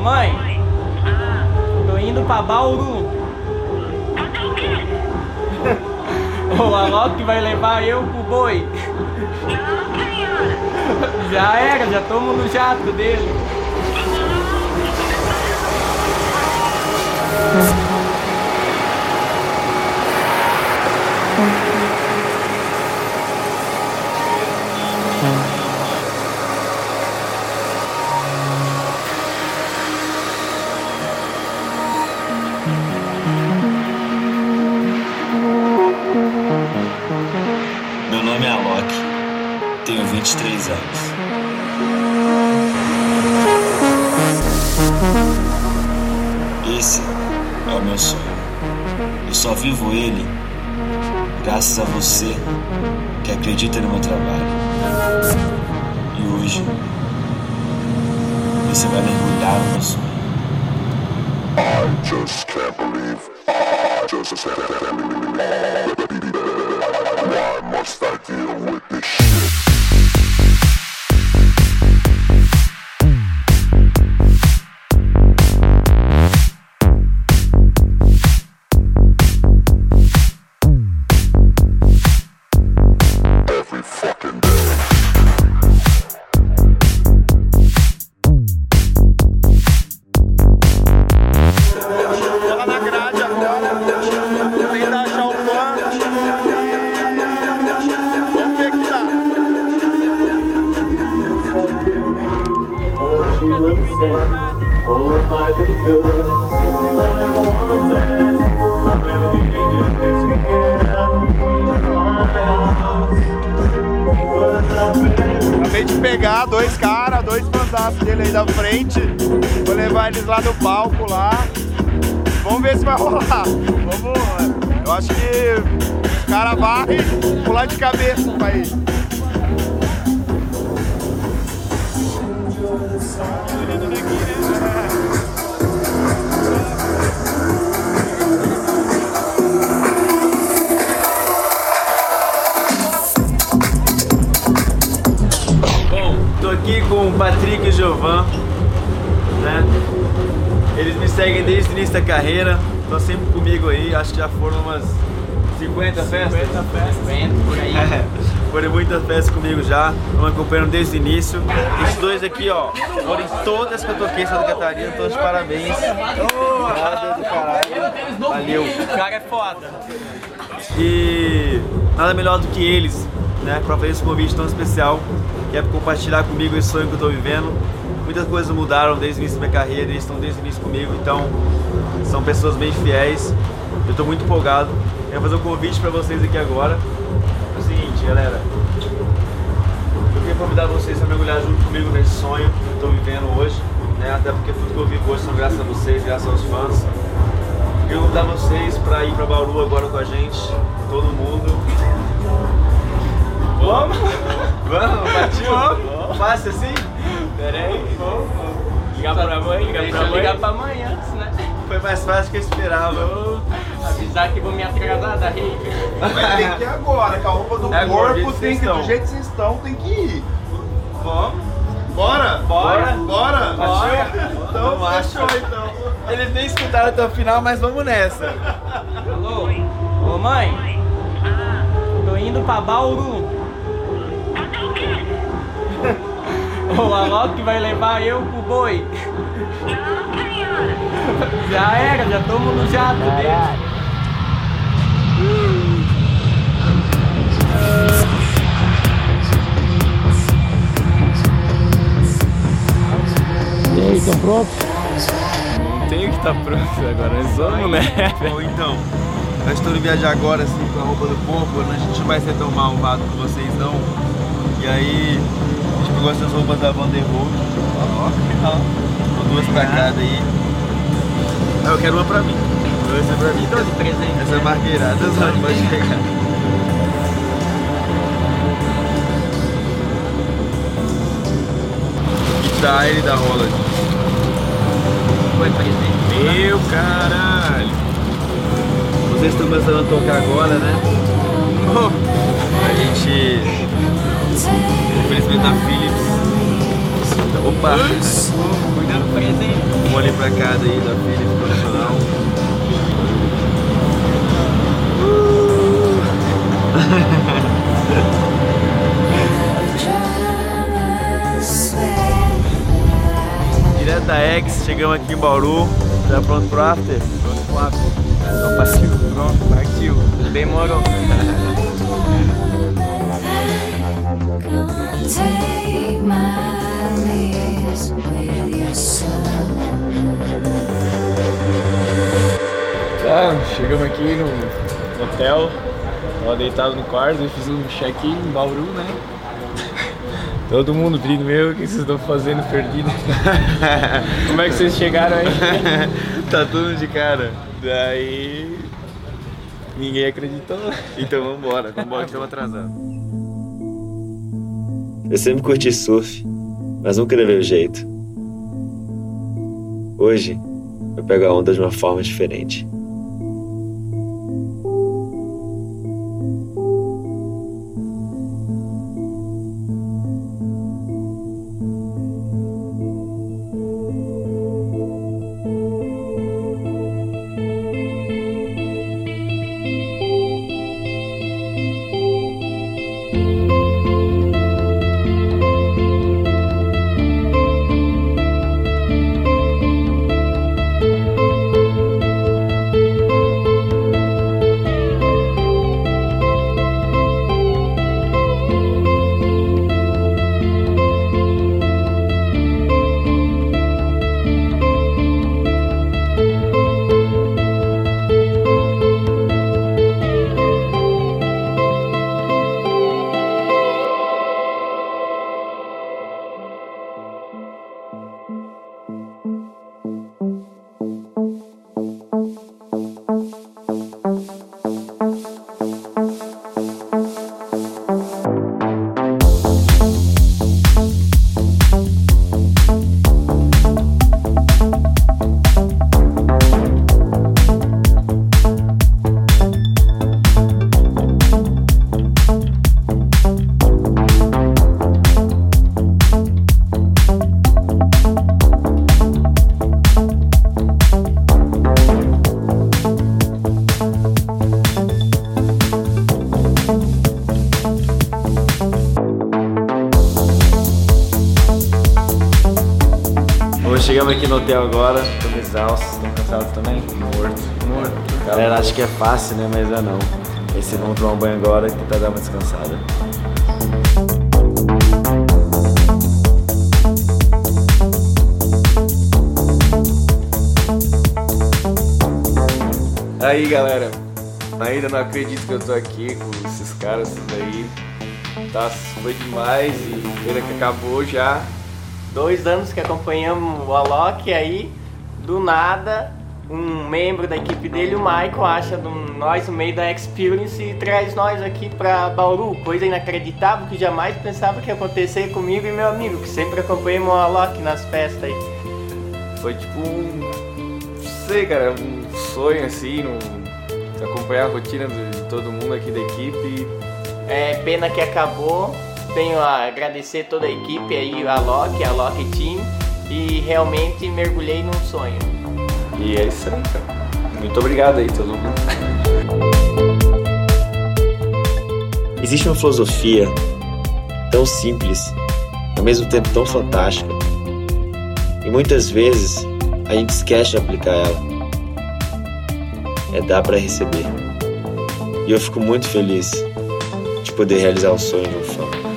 mãe, tô indo pra Bauru. O Alok vai levar eu pro boi. Já era, já tomo no jato dele. tenho 23 anos. Esse é o meu sonho. Eu só vivo ele graças a você que acredita no meu trabalho. E hoje você vai mergulhar no meu sonho. I just can't believe. I just can't believe. Why must I deal with this shit? Dois caras, dois fãs dele aí da frente. Vou levar eles lá no palco lá. Vamos ver se vai rolar. Vamos. Eu acho que os caras varrem pular de cabeça pra ir. Bom, aqui com o Patrick e o Giovan, né? Eles me seguem desde o início da carreira, estão sempre comigo aí, acho que já foram umas 50 festas. 50 festas. por aí. É, foram muitas festas comigo já, estão acompanhando desde o início. Esses dois aqui, ó, foram em todas que eu toquei em Santa Catarina, então de parabéns. Do caralho. Valeu. O cara é foda. E nada melhor do que eles, né, para fazer esse convite tão especial, que é compartilhar comigo esse sonho que eu estou vivendo. Muitas coisas mudaram desde o início da minha carreira, eles estão desde o início comigo, então são pessoas bem fiéis. Eu estou muito empolgado. Quero fazer um convite para vocês aqui agora. É o seguinte, galera. Eu queria convidar vocês a mergulhar junto comigo nesse sonho que eu estou vivendo hoje, né? Até porque tudo que eu vivo hoje são graças a vocês, graças aos fãs. Queria convidar vocês para ir para Bauru agora com a gente, todo Fácil assim? Pera aí. Ligar pra mãe, ligar pra mãe. ligar pra mãe antes, né? Foi mais fácil que eu esperava. Vou avisar que vou me atrasar da. Mas tem que ir agora, com a roupa do É corpo, tem que, do jeito que vocês estão, tem que ir. Vamos? Bora? Bora. Bora? Partiu? Então lá. fechou então. Eles nem escutaram até o final, mas vamos nessa. Alô? Ô mãe, tô indo pra Bauru. O Alok vai levar eu pro boi. Já era, já tomo no jato dele. E aí, estão prontos? Tenho que estar pronto agora, nós vamos, né? Bom, então, nós estamos indo viajar agora assim com a roupa do corpo, né? a gente não vai ser tão malvado com vocês não. E aí, gente pegou essas roupas da Vanderhold, ó, ó, duas pra cada aí. Ah, eu quero uma pra mim. Essa é pra mim. Tô de presente. Essa é marqueirada, só pode chegar. Style da Holland. Foi. Meu caralho! Vocês estão começando a tocar agora, né? A gente. Infelizmente da Philips. Opa! dando presente. Um olho pra cada aí da filha profissional. Direto da X, chegamos aqui em Bauru. Tá pronto pro after? Pronto pro after. Então partiu. Pronto, partiu. Demorou. Tá, chegamos aqui no hotel. Tava deitado no quarto e fiz um check-in em Bauru, né? Todo mundo pedindo meu, o que vocês estão fazendo perdido? Como é que vocês chegaram aí? tá tudo de cara. Daí. Ninguém acreditou. Então vambora, vambora estamos atrasados. Eu sempre curti surf, mas nunca levei o jeito. Hoje, eu pego a onda de uma forma diferente. Chegamos aqui no hotel agora, estamos exaustos, estão cansados também? Morto. Morto. Galera, acha que é fácil, né? Mas é não. Esse vamos tomar um banho agora que tá dando uma descansada. Aí galera, ainda não acredito que eu tô aqui com esses caras tudo aí. Tá, foi demais e pena que acabou já. Dois anos que acompanhamos o Alok aí, do nada, um membro da equipe dele, o Michael, acha do- nós no meio da Experience e traz nós aqui pra Bauru. Coisa inacreditável que jamais pensava que ia acontecer comigo e meu amigo, que sempre acompanhamos o Alok nas festas aí. Foi tipo um. Não sei, cara, um sonho assim, no, acompanhar a rotina de todo mundo aqui da equipe. É pena que acabou. Tenho a agradecer toda a equipe aí, a Alok, a Alok Team, e realmente mergulhei num sonho. E é isso aí, cara. Muito obrigado aí, todo mundo. Existe uma filosofia tão simples, ao mesmo tempo tão fantástica, e muitas vezes a gente esquece de aplicar ela. É dar para receber. E eu fico muito feliz de poder realizar o sonho de um fã.